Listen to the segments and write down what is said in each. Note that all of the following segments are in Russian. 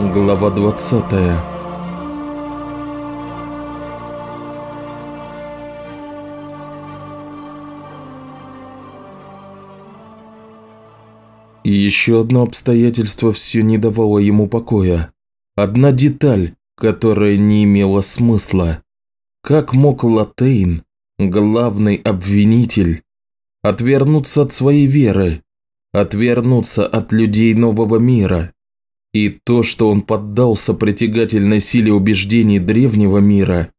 Глава 20 И еще одно обстоятельство все не давало ему покоя. Одна деталь, которая не имела смысла. Как мог Латейн, главный обвинитель, отвернуться от своей веры, отвернуться от людей нового мира? И то, что он поддался притягательной силе убеждений древнего мира,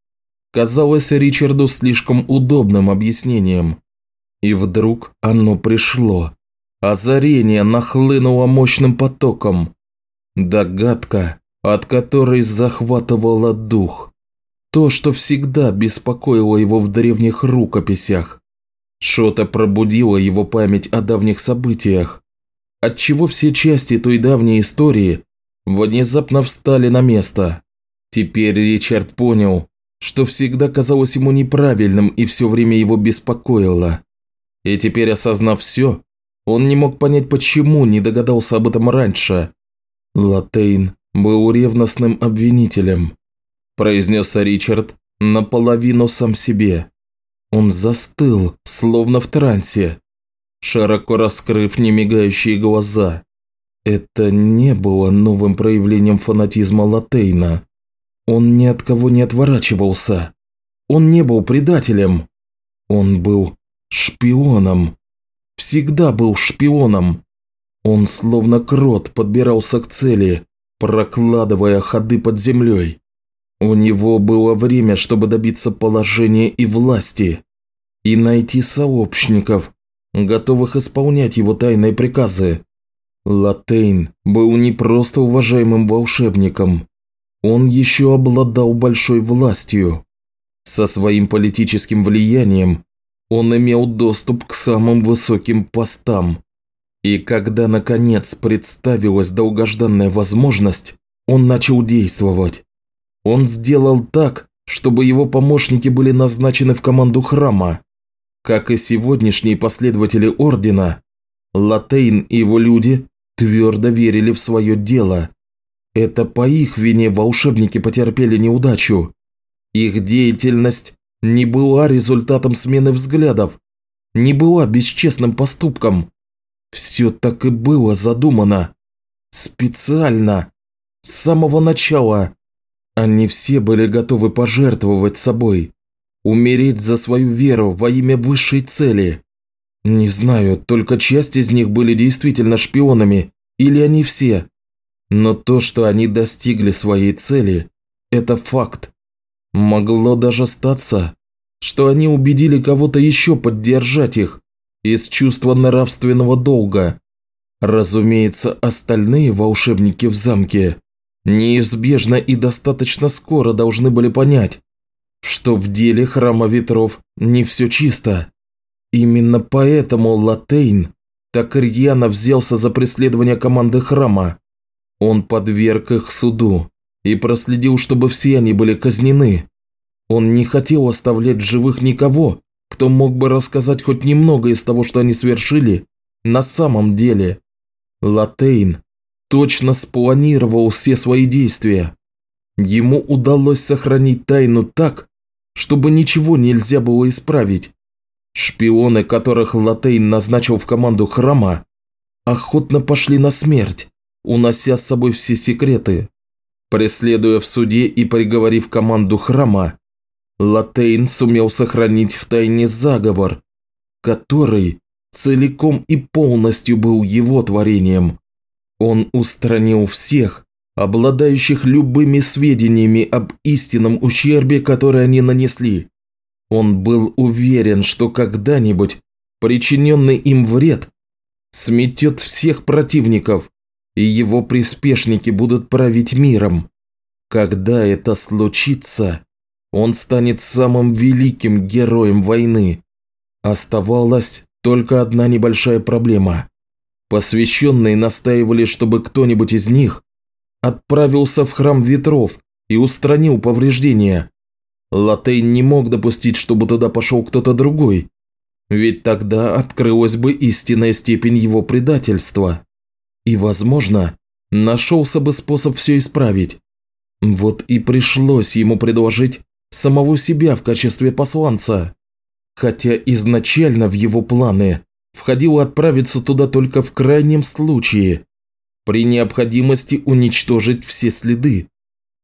казалось Ричарду слишком удобным объяснением. И вдруг оно пришло. Озарение нахлынуло мощным потоком. Догадка, от которой захватывало дух. То, что всегда беспокоило его в древних рукописях. Что-то пробудило его память о давних событиях, отчего все части той давней истории внезапно встали на место. Теперь Ричард понял, что всегда казалось ему неправильным и все время его беспокоило. И теперь, осознав все, он не мог понять, почему не догадался об этом раньше. Латейн был ревностным обвинителем, произнес Ричард наполовину сам себе. Он застыл, словно в трансе, широко раскрыв немигающие глаза. Это не было новым проявлением фанатизма Латейна. Он ни от кого не отворачивался. Он не был предателем. Он был шпионом всегда был шпионом. Он словно крот подбирался к цели, прокладывая ходы под землей. У него было время, чтобы добиться положения и власти, и найти сообщников, готовых исполнять его тайные приказы. Латейн был не просто уважаемым волшебником, он еще обладал большой властью. Со своим политическим влиянием он имел доступ к самым высоким постам. И когда, наконец, представилась долгожданная возможность, он начал действовать. Он сделал так, чтобы его помощники были назначены в команду храма. Как и сегодняшние последователи Ордена, Латейн и его люди твердо верили в свое дело. Это по их вине волшебники потерпели неудачу. Их деятельность не была результатом смены взглядов, не была бесчестным поступком. Все так и было задумано. Специально. С самого начала. Они все были готовы пожертвовать собой. Умереть за свою веру во имя высшей цели. Не знаю, только часть из них были действительно шпионами, или они все. Но то, что они достигли своей цели, это факт. Могло даже статься, что они убедили кого-то еще поддержать их из чувства нравственного долга. Разумеется, остальные волшебники в замке неизбежно и достаточно скоро должны были понять, что в деле Храма Ветров не все чисто. Именно поэтому Латейн так рьяно взялся за преследование команды Храма. Он подверг их суду и проследил, чтобы все они были казнены. Он не хотел оставлять живых никого, кто мог бы рассказать хоть немного из того, что они совершили на самом деле. Латейн точно спланировал все свои действия. Ему удалось сохранить тайну так, чтобы ничего нельзя было исправить. Шпионы, которых Латейн назначил в команду храма, охотно пошли на смерть, унося с собой все секреты. Преследуя в суде и приговорив команду храма, Латейн сумел сохранить в тайне заговор, который целиком и полностью был его творением. Он устранил всех, обладающих любыми сведениями об истинном ущербе, который они нанесли. Он был уверен, что когда-нибудь причиненный им вред сметет всех противников, и его приспешники будут править миром. Когда это случится, он станет самым великим героем войны. Оставалась только одна небольшая проблема. Посвященные настаивали, чтобы кто-нибудь из них отправился в храм ветров и устранил повреждения. Латейн не мог допустить, чтобы туда пошел кто-то другой, ведь тогда открылась бы истинная степень его предательства. И, возможно, нашелся бы способ все исправить. Вот и пришлось ему предложить самого себя в качестве посланца. Хотя изначально в его планы входило отправиться туда только в крайнем случае, при необходимости уничтожить все следы.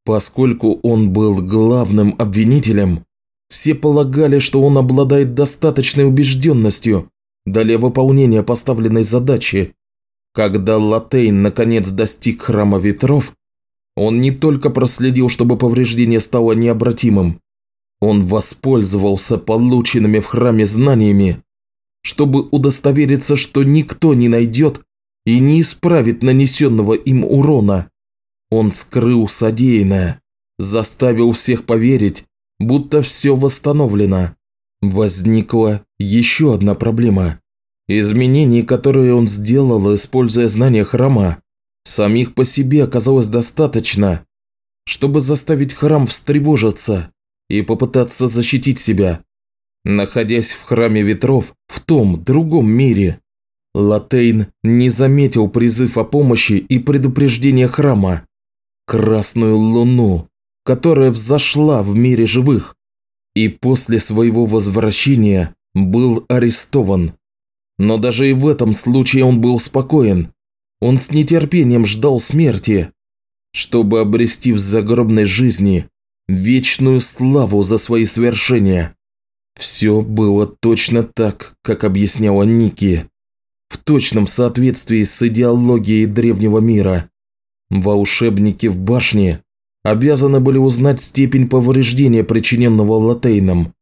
Поскольку он был главным обвинителем, все полагали, что он обладает достаточной убежденностью для выполнения поставленной задачи. Когда Латейн наконец достиг Храма Ветров, он не только проследил, чтобы повреждение стало необратимым, он воспользовался полученными в храме знаниями, чтобы удостовериться, что никто не найдет и не исправит нанесенного им урона. Он скрыл содеянное, заставил всех поверить, будто все восстановлено. Возникла еще одна проблема. Изменений, которые он сделал, используя знания храма, самих по себе оказалось достаточно, чтобы заставить храм встревожиться и попытаться защитить себя. Находясь в храме ветров, в том, другом мире, Латейн не заметил призыв о помощи и предупреждение храма. Красную луну, которая взошла в мире живых, и после своего возвращения был арестован. Но даже и в этом случае он был спокоен. Он с нетерпением ждал смерти, чтобы обрести в загробной жизни вечную славу за свои свершения. Все было точно так, как объясняла Ники. В точном соответствии с идеологией древнего мира. Волшебники в башне обязаны были узнать степень повреждения, причиненного Латейном.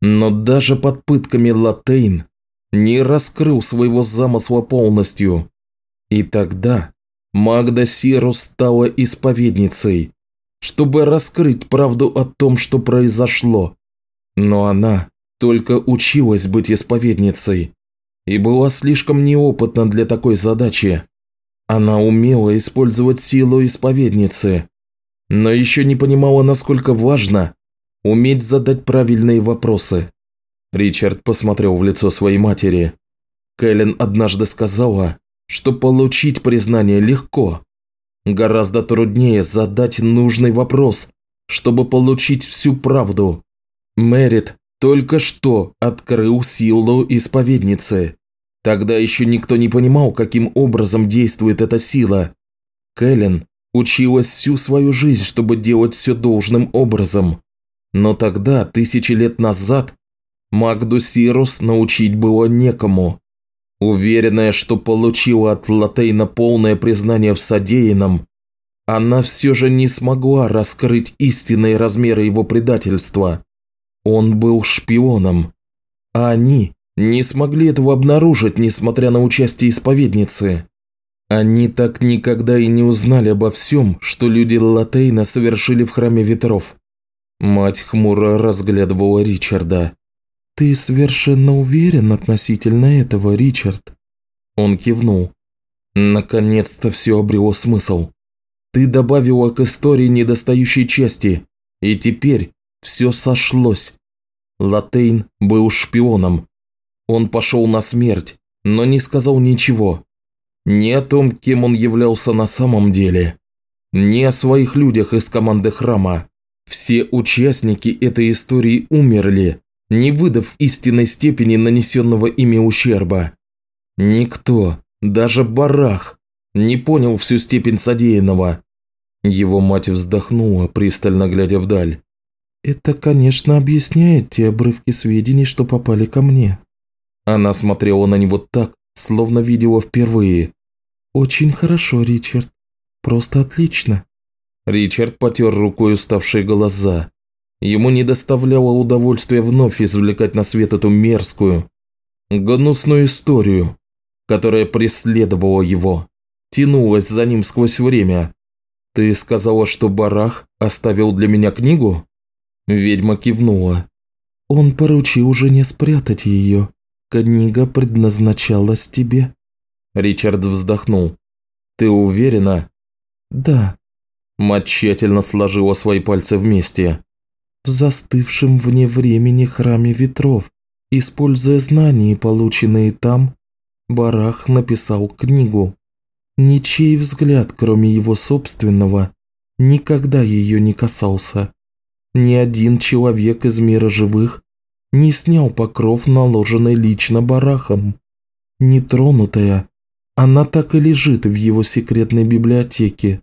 Но даже под пытками Латейн не раскрыл своего замысла полностью. И тогда Магда Сиру стала исповедницей, чтобы раскрыть правду о том, что произошло. Но она только училась быть исповедницей и была слишком неопытна для такой задачи. Она умела использовать силу исповедницы, но еще не понимала, насколько важно уметь задать правильные вопросы. Ричард посмотрел в лицо своей матери. Кэлен однажды сказала, что получить признание легко. Гораздо труднее задать нужный вопрос, чтобы получить всю правду. Мэрит только что открыл силу исповедницы. Тогда еще никто не понимал, каким образом действует эта сила. Кэлен Училась всю свою жизнь, чтобы делать все должным образом. Но тогда, тысячи лет назад, Магду Сирус научить было некому. Уверенная, что получила от Латейна полное признание в содеянном, она все же не смогла раскрыть истинные размеры его предательства. Он был шпионом, а они не смогли этого обнаружить, несмотря на участие исповедницы. Они так никогда и не узнали обо всем, что люди Латейна совершили в Храме Ветров. Мать хмуро разглядывала Ричарда. «Ты совершенно уверен относительно этого, Ричард?» Он кивнул. «Наконец-то все обрело смысл. Ты добавила к истории недостающей части, и теперь все сошлось. Латейн был шпионом. Он пошел на смерть, но не сказал ничего. Ни о том, кем он являлся на самом деле, ни о своих людях из команды храма. Все участники этой истории умерли, не выдав истинной степени нанесенного ими ущерба. Никто, даже Барах, не понял всю степень содеянного. Его мать вздохнула, пристально глядя вдаль. «Это, конечно, объясняет те обрывки сведений, что попали ко мне». Она смотрела на него так, словно видела впервые. «Очень хорошо, Ричард. Просто отлично». Ричард потер рукой уставшие глаза. Ему не доставляло удовольствия вновь извлекать на свет эту мерзкую, гнусную историю, которая преследовала его, тянулась за ним сквозь время. «Ты сказала, что Барах оставил для меня книгу?» Ведьма кивнула. «Он поручил жене спрятать ее. Книга предназначалась тебе». Ричард вздохнул. «Ты уверена?» «Да». Мать тщательно сложила свои пальцы вместе. «В застывшем вне времени храме ветров, используя знания, полученные там, Барах написал книгу». Ничей взгляд, кроме его собственного, никогда ее не касался. Ни один человек из мира живых не снял покров, наложенный лично барахом. Нетронутая, она так и лежит в его секретной библиотеке.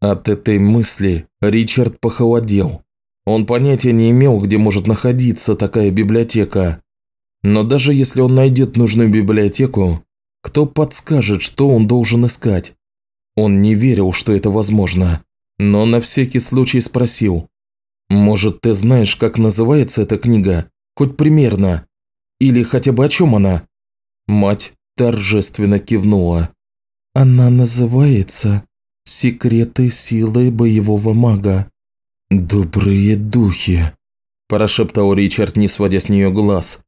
От этой мысли Ричард похолодел. Он понятия не имел, где может находиться такая библиотека. Но даже если он найдет нужную библиотеку, кто подскажет, что он должен искать? Он не верил, что это возможно, но на всякий случай спросил. «Может, ты знаешь, как называется эта книга? Хоть примерно? Или хотя бы о чем она?» Мать торжественно кивнула. «Она называется «Секреты силы боевого мага». «Добрые духи», – прошептал Ричард, не сводя с нее глаз.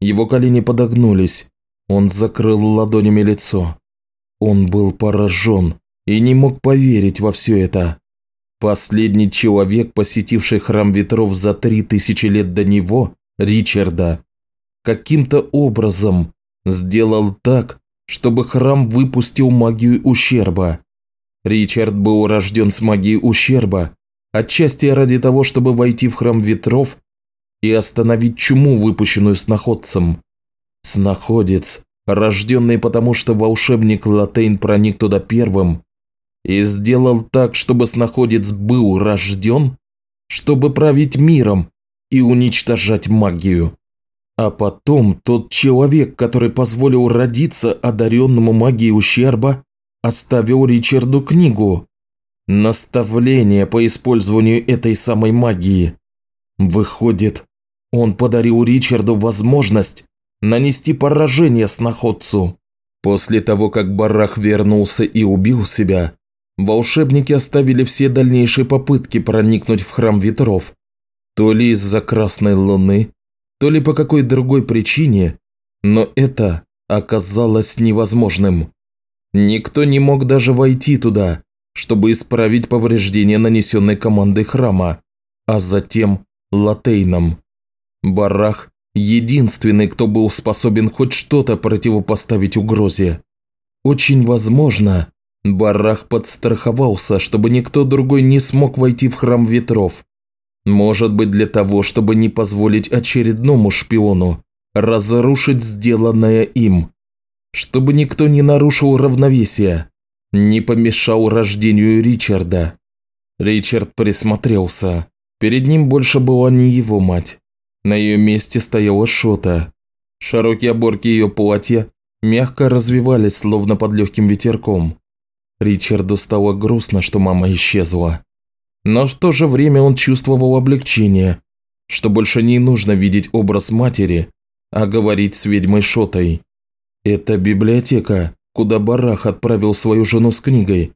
Его колени подогнулись, он закрыл ладонями лицо. Он был поражен и не мог поверить во все это. Последний человек, посетивший храм ветров за три тысячи лет до него, Ричарда, каким-то образом сделал так, чтобы храм выпустил магию ущерба. Ричард был рожден с магией ущерба, отчасти ради того, чтобы войти в храм ветров и остановить чуму, выпущенную сноходцем. Снаходец, рожденный потому, что волшебник Латейн проник туда первым и сделал так, чтобы снаходец был рожден, чтобы править миром и уничтожать магию. А потом тот человек, который позволил родиться одаренному магией ущерба, оставил Ричарду книгу. Наставление по использованию этой самой магии. Выходит, он подарил Ричарду возможность нанести поражение сноходцу. После того, как Барах вернулся и убил себя, волшебники оставили все дальнейшие попытки проникнуть в храм ветров. То ли из-за красной луны, то ли по какой другой причине, но это оказалось невозможным. Никто не мог даже войти туда, чтобы исправить повреждения, нанесенные командой храма, а затем Латейном. Барах Единственный, кто был способен хоть что-то противопоставить угрозе. Очень возможно, Барах подстраховался, чтобы никто другой не смог войти в храм ветров. Может быть для того, чтобы не позволить очередному шпиону разрушить сделанное им. Чтобы никто не нарушил равновесия, не помешал рождению Ричарда. Ричард присмотрелся. Перед ним больше была не его мать. На ее месте стояла Шота. Широкие оборки ее платья мягко развивались, словно под легким ветерком. Ричарду стало грустно, что мама исчезла. Но в то же время он чувствовал облегчение, что больше не нужно видеть образ матери, а говорить с ведьмой Шотой. Это библиотека, куда Барах отправил свою жену с книгой.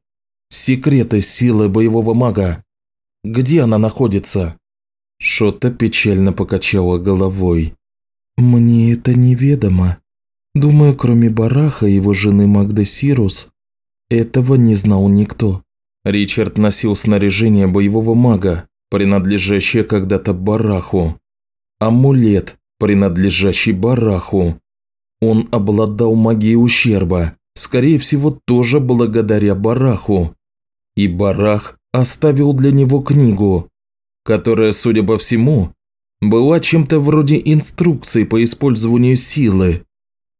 Секреты силы боевого мага. Где она находится? Шота печально покачала головой. «Мне это неведомо. Думаю, кроме Бараха и его жены Магды Сирус, этого не знал никто». Ричард носил снаряжение боевого мага, принадлежащее когда-то Бараху. Амулет, принадлежащий Бараху. Он обладал магией ущерба, скорее всего, тоже благодаря Бараху. И Барах оставил для него книгу, которая, судя по всему, была чем-то вроде инструкции по использованию силы,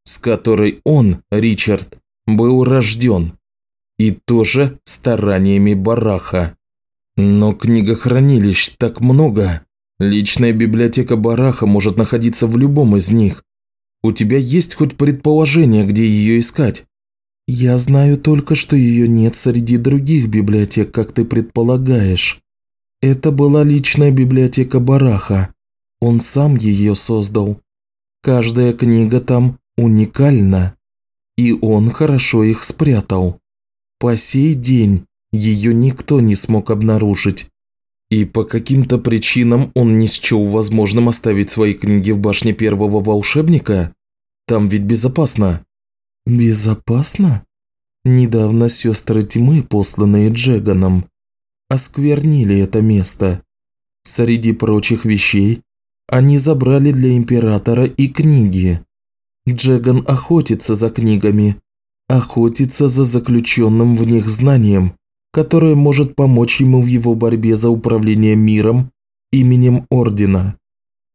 с которой он, Ричард, был рожден, и тоже стараниями Бараха. Но книгохранилищ так много. Личная библиотека Бараха может находиться в любом из них. У тебя есть хоть предположение, где ее искать? Я знаю только, что ее нет среди других библиотек, как ты предполагаешь. Это была личная библиотека Бараха. Он сам ее создал. Каждая книга там уникальна. И он хорошо их спрятал. По сей день ее никто не смог обнаружить. И по каким-то причинам он не счел возможным оставить свои книги в башне первого волшебника? Там ведь безопасно. Безопасно? Недавно сестры тьмы, посланные Джеганом, осквернили это место. Среди прочих вещей они забрали для императора и книги. Джеган охотится за книгами, охотиться за заключенным в них знанием, которое может помочь ему в его борьбе за управление миром именем Ордена.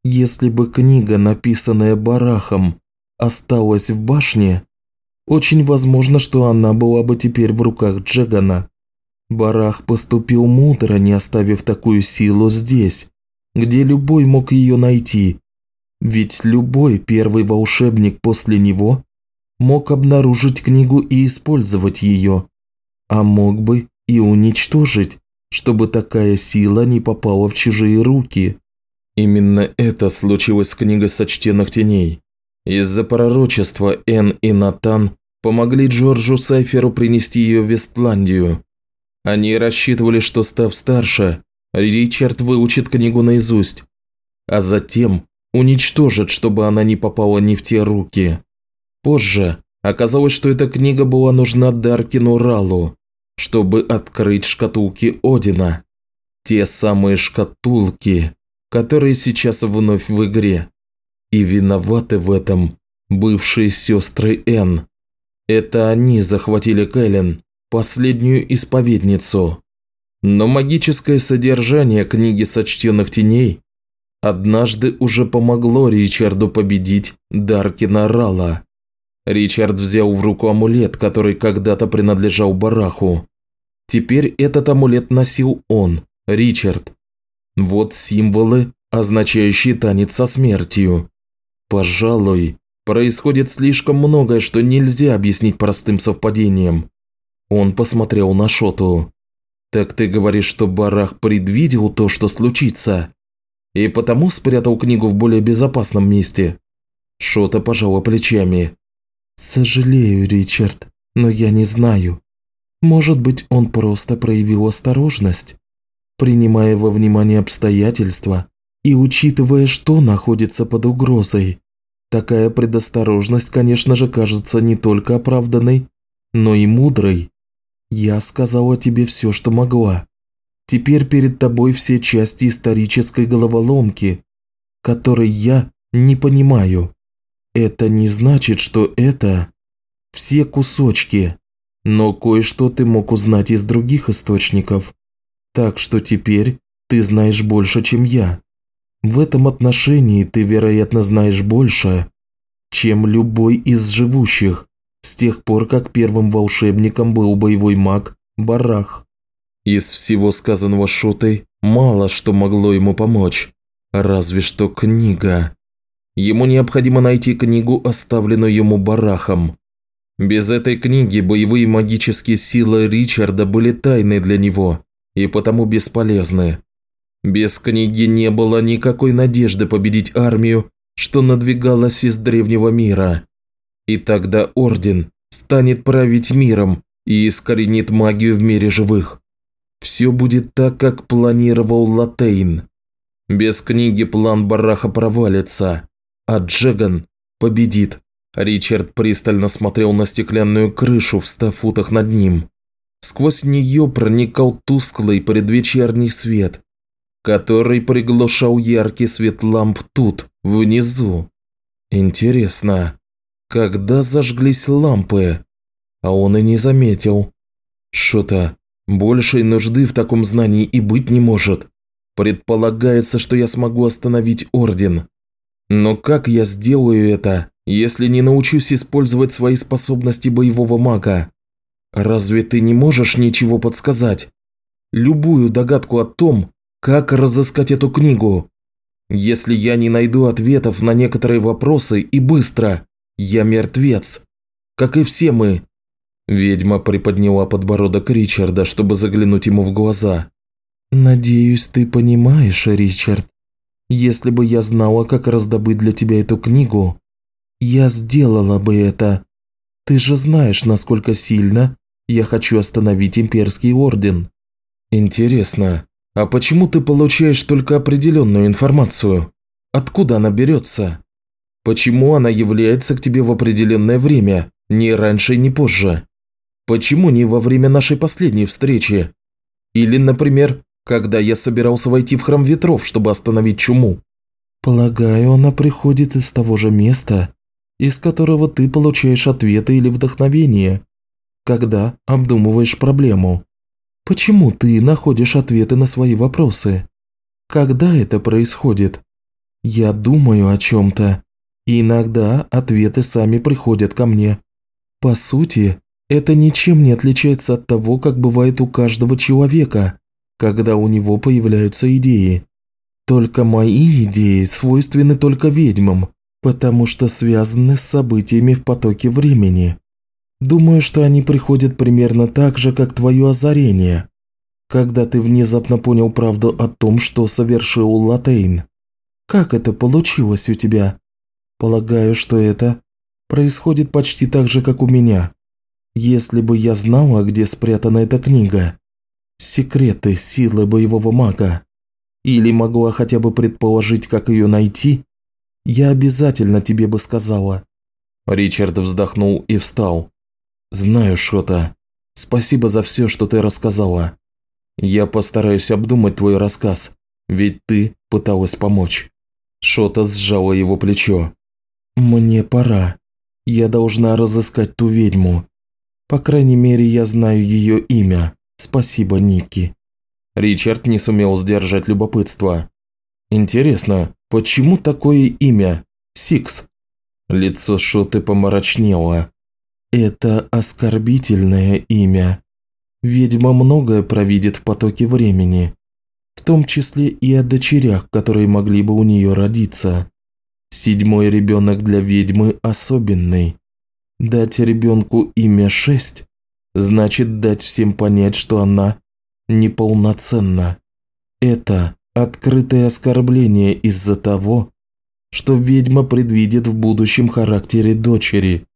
Если бы книга, написанная Барахом, осталась в башне, очень возможно, что она была бы теперь в руках Джегана. Барах поступил мудро, не оставив такую силу здесь, где любой мог ее найти. Ведь любой первый волшебник после него мог обнаружить книгу и использовать ее, а мог бы и уничтожить, чтобы такая сила не попала в чужие руки. Именно это случилось с книгой сочтенных теней. Из-за пророчества Эн и Натан помогли Джорджу Сайферу принести ее в Вестландию. Они рассчитывали, что став старше, Ричард выучит книгу наизусть, а затем уничтожит, чтобы она не попала не в те руки. Позже оказалось, что эта книга была нужна Даркину Ралу, чтобы открыть шкатулки Одина. Те самые шкатулки, которые сейчас вновь в игре. И виноваты в этом бывшие сестры Н. Это они захватили Кэлен, последнюю исповедницу. Но магическое содержание книги сочтенных теней однажды уже помогло Ричарду победить Даркина Рала. Ричард взял в руку амулет, который когда-то принадлежал Бараху. Теперь этот амулет носил он, Ричард. Вот символы, означающие танец со смертью. Пожалуй, происходит слишком многое, что нельзя объяснить простым совпадением. Он посмотрел на Шоту. «Так ты говоришь, что Барах предвидел то, что случится, и потому спрятал книгу в более безопасном месте?» Шота пожала плечами. «Сожалею, Ричард, но я не знаю. Может быть, он просто проявил осторожность, принимая во внимание обстоятельства и учитывая, что находится под угрозой. Такая предосторожность, конечно же, кажется не только оправданной, но и мудрой. Я сказала тебе все, что могла. Теперь перед тобой все части исторической головоломки, которой я не понимаю. Это не значит, что это все кусочки, но кое-что ты мог узнать из других источников. Так что теперь ты знаешь больше, чем я. В этом отношении ты, вероятно, знаешь больше, чем любой из живущих, с тех пор, как первым волшебником был боевой маг Барах. Из всего сказанного Шутой мало что могло ему помочь, разве что книга. Ему необходимо найти книгу, оставленную ему Барахом. Без этой книги боевые магические силы Ричарда были тайны для него и потому бесполезны. Без книги не было никакой надежды победить армию, что надвигалась из древнего мира. И тогда Орден станет править миром и искоренит магию в мире живых. Все будет так, как планировал Латейн. Без книги план Бараха провалится, а Джеган победит. Ричард пристально смотрел на стеклянную крышу в ста футах над ним. Сквозь нее проникал тусклый предвечерний свет, который приглушал яркий свет ламп тут, внизу. Интересно, когда зажглись лампы? А он и не заметил. Что-то большей нужды в таком знании и быть не может. Предполагается, что я смогу остановить Орден. Но как я сделаю это, если не научусь использовать свои способности боевого мага? Разве ты не можешь ничего подсказать? Любую догадку о том, как разыскать эту книгу? Если я не найду ответов на некоторые вопросы и быстро, я мертвец. Как и все мы. Ведьма приподняла подбородок Ричарда, чтобы заглянуть ему в глаза. «Надеюсь, ты понимаешь, Ричард. Если бы я знала, как раздобыть для тебя эту книгу, я сделала бы это. Ты же знаешь, насколько сильно я хочу остановить Имперский Орден». «Интересно, а почему ты получаешь только определенную информацию? Откуда она берется?» Почему она является к тебе в определенное время, не раньше и не позже? Почему не во время нашей последней встречи? Или, например, когда я собирался войти в храм ветров, чтобы остановить чуму? Полагаю, она приходит из того же места, из которого ты получаешь ответы или вдохновение, когда обдумываешь проблему. Почему ты находишь ответы на свои вопросы? Когда это происходит? Я думаю о чем-то, и иногда ответы сами приходят ко мне. По сути, это ничем не отличается от того, как бывает у каждого человека, когда у него появляются идеи. Только мои идеи свойственны только ведьмам, потому что связаны с событиями в потоке времени. Думаю, что они приходят примерно так же, как твое озарение, когда ты внезапно понял правду о том, что совершил Латейн. Как это получилось у тебя? Полагаю, что это происходит почти так же, как у меня. Если бы я знала, где спрятана эта книга, секреты силы боевого мага, или могла хотя бы предположить, как ее найти, я обязательно тебе бы сказала». Ричард вздохнул и встал. «Знаю, Шота. Спасибо за все, что ты рассказала. Я постараюсь обдумать твой рассказ, ведь ты пыталась помочь». Шота сжала его плечо. «Мне пора. Я должна разыскать ту ведьму. По крайней мере, я знаю ее имя. Спасибо, Ники». Ричард не сумел сдержать любопытство. «Интересно, почему такое имя? Сикс?» Лицо Шоты помрачнело. «Это оскорбительное имя. Ведьма многое провидит в потоке времени, в том числе и о дочерях, которые могли бы у нее родиться. Седьмой ребенок для ведьмы особенный. Дать ребенку имя шесть значит дать всем понять, что она неполноценна. Это открытое оскорбление из-за того, что ведьма предвидит в будущем характере дочери.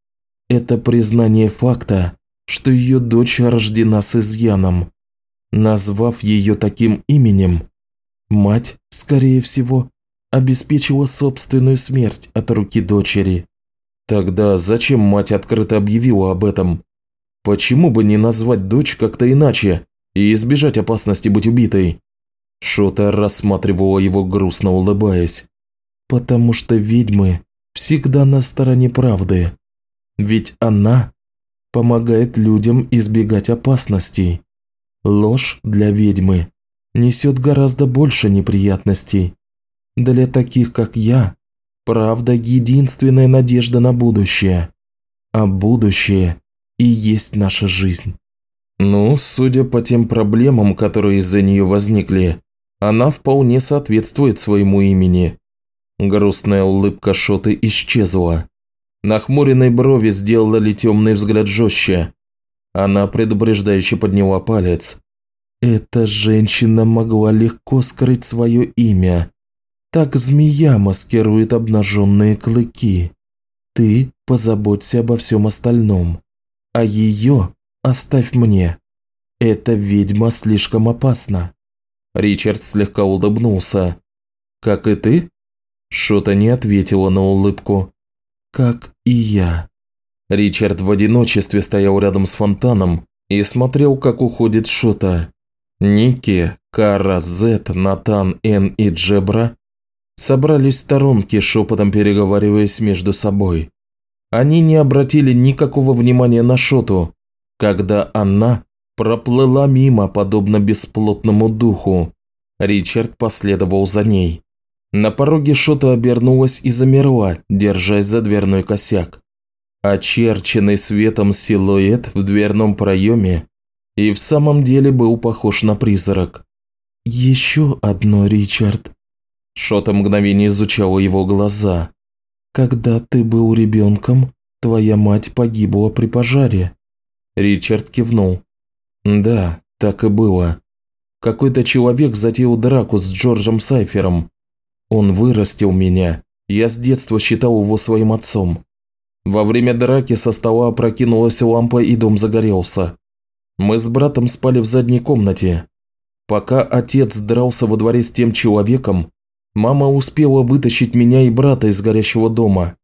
Это признание факта, что ее дочь рождена с изъяном. Назвав ее таким именем, мать, скорее всего, обеспечила собственную смерть от руки дочери. Тогда зачем мать открыто объявила об этом? Почему бы не назвать дочь как-то иначе и избежать опасности быть убитой? Шота рассматривала его грустно улыбаясь. Потому что ведьмы всегда на стороне правды. Ведь она помогает людям избегать опасностей. Ложь для ведьмы несет гораздо больше неприятностей. Для таких, как я, правда – единственная надежда на будущее. А будущее и есть наша жизнь. Ну, судя по тем проблемам, которые из-за нее возникли, она вполне соответствует своему имени. Грустная улыбка Шоты исчезла. Нахмуренной брови сделали темный взгляд жестче. Она предупреждающе подняла палец. Эта женщина могла легко скрыть свое имя. Так змея маскирует обнаженные клыки. Ты позаботься обо всем остальном а ее оставь мне. Эта ведьма слишком опасна». Ричард слегка улыбнулся. «Как и ты?» Шота не ответила на улыбку. «Как и я». Ричард в одиночестве стоял рядом с фонтаном и смотрел, как уходит Шота. Ники, Кара, Зет, Натан, Эн и Джебра собрались в сторонке, шепотом переговариваясь между собой. Они не обратили никакого внимания на Шоту, когда она проплыла мимо, подобно бесплотному духу. Ричард последовал за ней. На пороге Шота обернулась и замерла, держась за дверной косяк. Очерченный светом силуэт в дверном проеме и в самом деле был похож на призрак. «Еще одно, Ричард». Шота мгновение изучала его глаза. Когда ты был ребенком, твоя мать погибла при пожаре». Ричард кивнул. «Да, так и было. Какой-то человек затеял драку с Джорджем Сайфером. Он вырастил меня. Я с детства считал его своим отцом. Во время драки со стола опрокинулась лампа и дом загорелся. Мы с братом спали в задней комнате. Пока отец дрался во дворе с тем человеком, Мама успела вытащить меня и брата из горящего дома.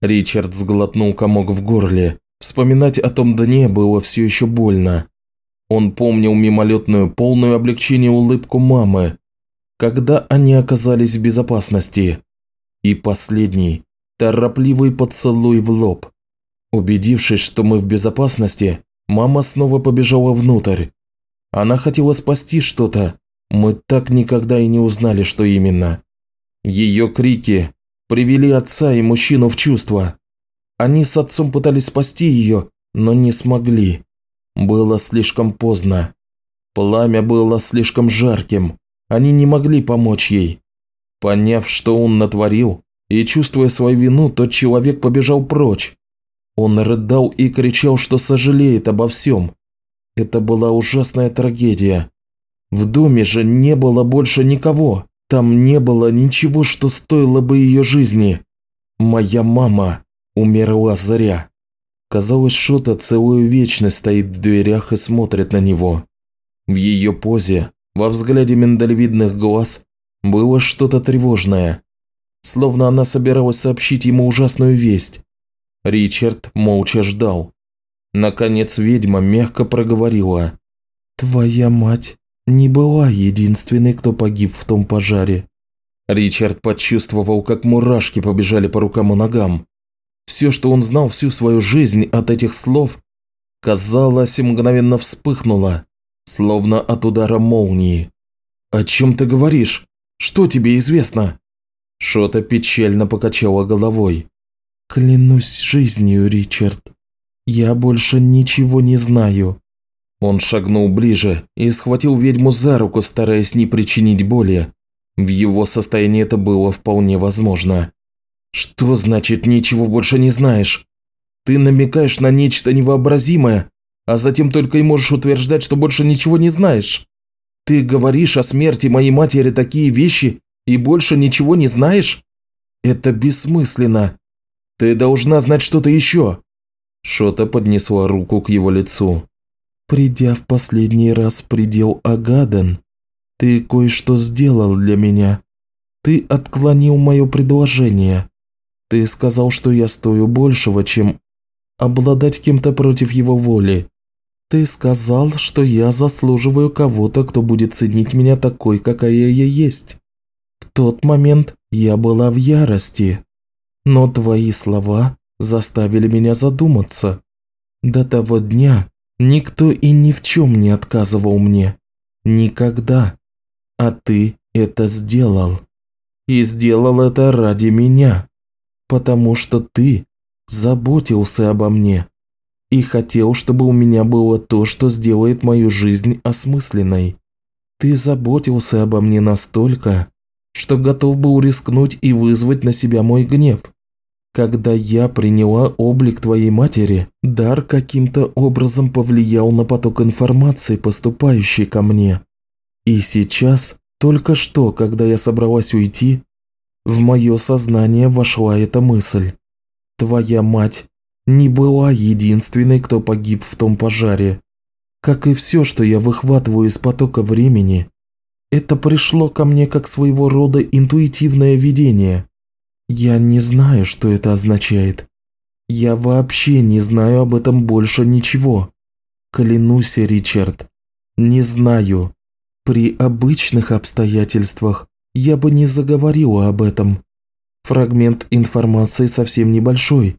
Ричард сглотнул комок в горле. Вспоминать о том дне было все еще больно. Он помнил мимолетную, полную облегчение улыбку мамы, когда они оказались в безопасности. И последний, Торопливый поцелуй в лоб. Убедившись, что мы в безопасности, мама снова побежала внутрь. Она хотела спасти что-то, мы так никогда и не узнали, что именно. Ее крики привели отца и мужчину в чувство. Они с отцом пытались спасти ее, но не смогли. Было слишком поздно. Пламя было слишком жарким. Они не могли помочь ей. Поняв, что он натворил, и чувствуя свою вину, тот человек побежал прочь. Он рыдал и кричал, что сожалеет обо всем. Это была ужасная трагедия. В доме же не было больше никого. Там не было ничего, что стоило бы ее жизни. Моя мама умерла зря. Казалось, Шота целую вечность стоит в дверях и смотрит на него. В ее позе, во взгляде миндалевидных глаз, было что-то тревожное. Словно она собиралась сообщить ему ужасную весть. Ричард молча ждал. Наконец ведьма мягко проговорила. «Твоя мать не была единственной, кто погиб в том пожаре. Ричард почувствовал, как мурашки побежали по рукам и ногам. Все, что он знал всю свою жизнь от этих слов, казалось, мгновенно вспыхнуло, словно от удара молнии. «О чем ты говоришь? Что тебе известно?» Шота печально покачала головой. «Клянусь жизнью, Ричард. Я больше ничего не знаю. Он шагнул ближе и схватил ведьму за руку, стараясь не причинить боли. В его состоянии это было вполне возможно. «Что значит ничего больше не знаешь? Ты намекаешь на нечто невообразимое, а затем только и можешь утверждать, что больше ничего не знаешь. Ты говоришь о смерти моей матери такие вещи и больше ничего не знаешь? Это бессмысленно. Ты должна знать что-то еще». Шота поднесла руку к его лицу. Придя в последний раз в предел Агаден, ты кое-что сделал для меня. Ты отклонил мое предложение. Ты сказал, что я стою большего, чем обладать кем-то против его воли. Ты сказал, что я заслуживаю кого-то, кто будет ценить меня такой, какая я есть. В тот момент я была в ярости. Но твои слова заставили меня задуматься. До того дня, Никто и ни в чем не отказывал мне. Никогда. А ты это сделал. И сделал это ради меня. Потому что ты заботился обо мне. И хотел, чтобы у меня было то, что сделает мою жизнь осмысленной. Ты заботился обо мне настолько, что готов был рискнуть и вызвать на себя мой гнев. Когда я приняла облик твоей матери, дар каким-то образом повлиял на поток информации, поступающей ко мне. И сейчас, только что, когда я собралась уйти, в мое сознание вошла эта мысль. Твоя мать не была единственной, кто погиб в том пожаре. Как и все, что я выхватываю из потока времени, это пришло ко мне как своего рода интуитивное видение. Я не знаю, что это означает. Я вообще не знаю об этом больше ничего. Клянусь, Ричард, не знаю. При обычных обстоятельствах я бы не заговорила об этом. Фрагмент информации совсем небольшой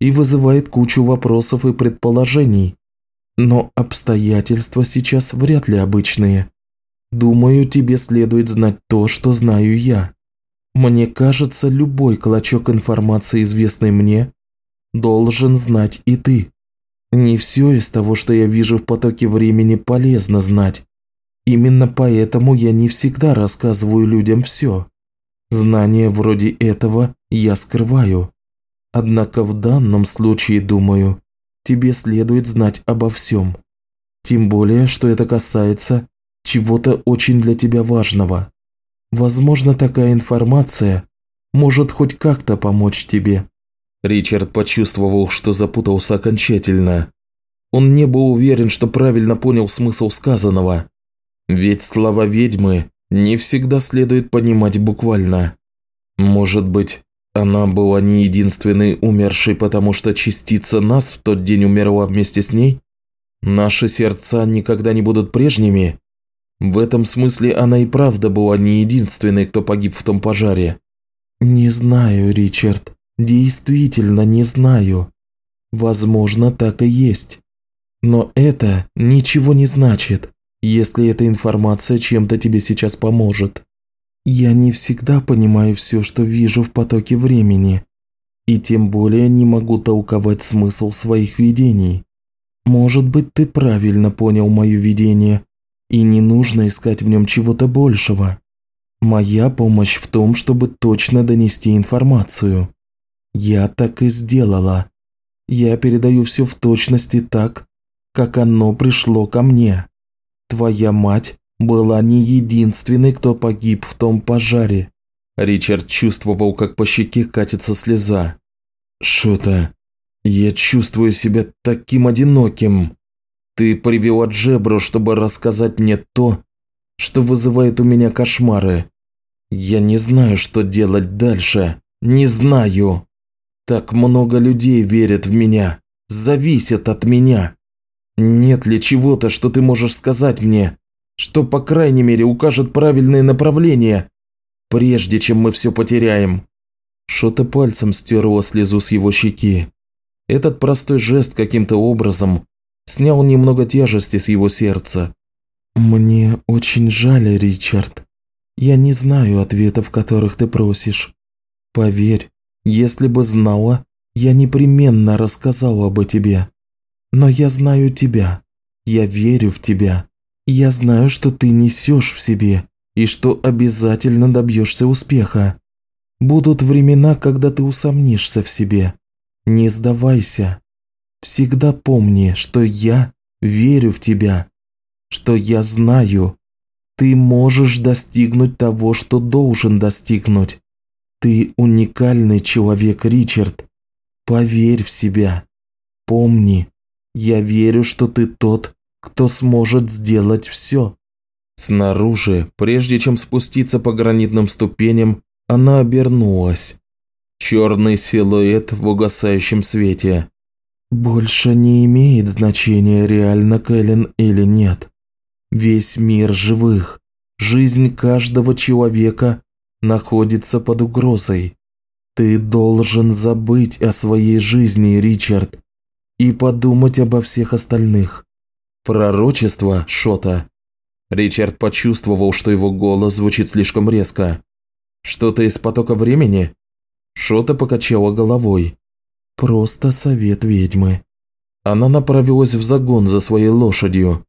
и вызывает кучу вопросов и предположений. Но обстоятельства сейчас вряд ли обычные. Думаю, тебе следует знать то, что знаю я. Мне кажется, любой клочок информации, известный мне, должен знать и ты. Не все из того, что я вижу в потоке времени, полезно знать. Именно поэтому я не всегда рассказываю людям все. Знания вроде этого я скрываю. Однако в данном случае, думаю, тебе следует знать обо всем. Тем более, что это касается чего-то очень для тебя важного. Возможно, такая информация может хоть как-то помочь тебе». Ричард почувствовал, что запутался окончательно. Он не был уверен, что правильно понял смысл сказанного. Ведь слова ведьмы не всегда следует понимать буквально. Может быть, она была не единственной умершей, потому что частица нас в тот день умерла вместе с ней? Наши сердца никогда не будут прежними? В этом смысле она и правда была не единственной, кто погиб в том пожаре. «Не знаю, Ричард, действительно не знаю. Возможно, так и есть. Но это ничего не значит, если эта информация чем-то тебе сейчас поможет. Я не всегда понимаю все, что вижу в потоке времени, и тем более не могу толковать смысл своих видений. Может быть, ты правильно понял мое видение, и не нужно искать в нем чего-то большего. Моя помощь в том, чтобы точно донести информацию. Я так и сделала. Я передаю все в точности так, как оно пришло ко мне. Твоя мать была не единственной, кто погиб в том пожаре. Ричард чувствовал, как по щеке катится слеза. «Что-то... Я чувствую себя таким одиноким. Ты привела Джебру, чтобы рассказать мне то, что вызывает у меня кошмары. Я не знаю, что делать дальше. Не знаю. Так много людей верят в меня, зависят от меня. Нет ли чего-то, что ты можешь сказать мне, что, по крайней мере, укажет правильное направление, прежде чем мы все потеряем?» Что-то пальцем стерла слезу с его щеки. Этот простой жест каким-то образом снял немного тяжести с его сердца. «Мне очень жаль, Ричард. Я не знаю ответов, которых ты просишь. Поверь, если бы знала, я непременно рассказала бы тебе. Но я знаю тебя. Я верю в тебя. Я знаю, что ты несешь в себе и что обязательно добьешься успеха. Будут времена, когда ты усомнишься в себе. Не сдавайся. Всегда помни, что я верю в тебя, что я знаю, ты можешь достигнуть того, что должен достигнуть. Ты уникальный человек, Ричард. Поверь в себя. Помни, я верю, что ты тот, кто сможет сделать все. Снаружи, прежде чем спуститься по гранитным ступеням, она обернулась. Черный силуэт в угасающем свете. Больше не имеет значения, реально Кэлен или нет. Весь мир живых, жизнь каждого человека находится под угрозой. Ты должен забыть о своей жизни, Ричард, и подумать обо всех остальных. Пророчество Шота. Ричард почувствовал, что его голос звучит слишком резко. Что-то из потока времени? Шота покачала головой. Просто совет ведьмы. Она направилась в загон за своей лошадью.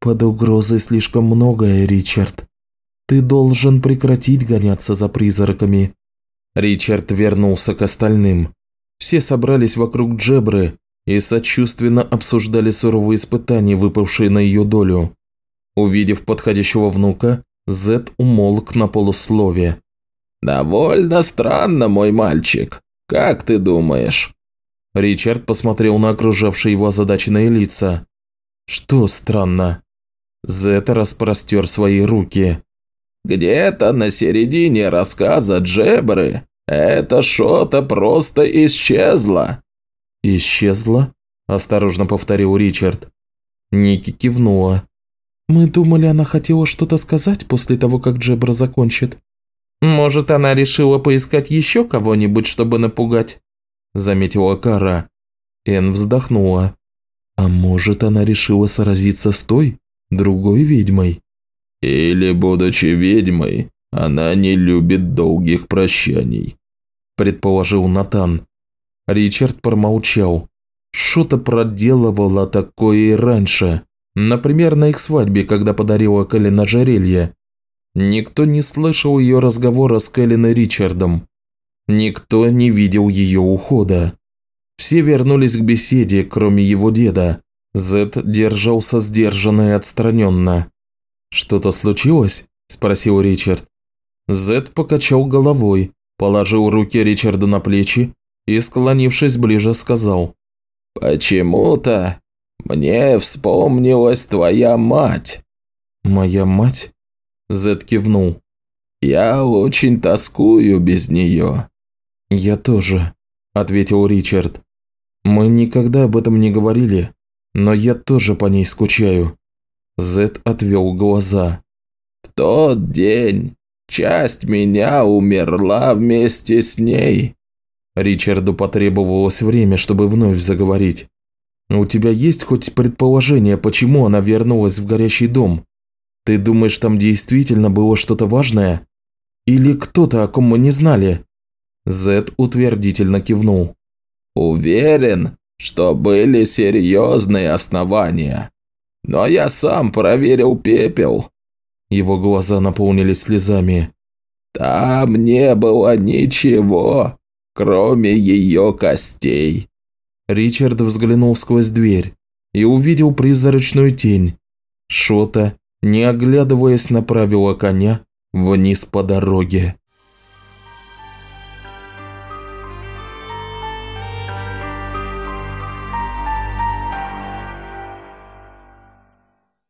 Под угрозой слишком многое, Ричард. Ты должен прекратить гоняться за призраками. Ричард вернулся к остальным. Все собрались вокруг Джебры и сочувственно обсуждали суровые испытания, выпавшие на ее долю. Увидев подходящего внука, Зет умолк на полусловие. «Довольно странно, мой мальчик. Как ты думаешь?» Ричард посмотрел на окружавшие его озадаченные лица. «Что странно?» Зет распростер свои руки. «Где-то на середине рассказа Джебры эта шота просто исчезла». «Исчезла?» – осторожно повторил Ричард. Ники кивнула. «Мы думали, она хотела что-то сказать после того, как Джебра закончит. Может, она решила поискать еще кого-нибудь, чтобы напугать?» Заметила Кара. Эн вздохнула. А может, она решила сразиться с той, другой ведьмой? Или, будучи ведьмой, она не любит долгих прощаний, предположил Натан. Ричард промолчал. Что-то проделывала такое и раньше. Например, на их свадьбе, когда подарила Кэлен ожерелье. Никто не слышал ее разговора с Кэлен и Ричардом. Никто не видел ее ухода. Все вернулись к беседе, кроме его деда. Зет держался сдержанно и отстраненно. «Что-то случилось?» – спросил Ричард. Зет покачал головой, положил руки Ричарда на плечи и, склонившись ближе, сказал. «Почему-то мне вспомнилась твоя мать». «Моя мать?» Зет кивнул. «Я очень тоскую без нее. «Я тоже», – ответил Ричард. «Мы никогда об этом не говорили, но я тоже по ней скучаю». Зет отвел глаза. «В тот день часть меня умерла вместе с ней». Ричарду потребовалось время, чтобы вновь заговорить. «У тебя есть хоть предположение, почему она вернулась в горящий дом? Ты думаешь, там действительно было что-то важное? Или кто-то, о ком мы не знали?» Зет утвердительно кивнул. «Уверен, что были серьезные основания. Но я сам проверил пепел». Его глаза наполнились слезами. «Там не было ничего, кроме ее костей». Ричард взглянул сквозь дверь и увидел призрачную тень. Шота, не оглядываясь, направила коня вниз по дороге.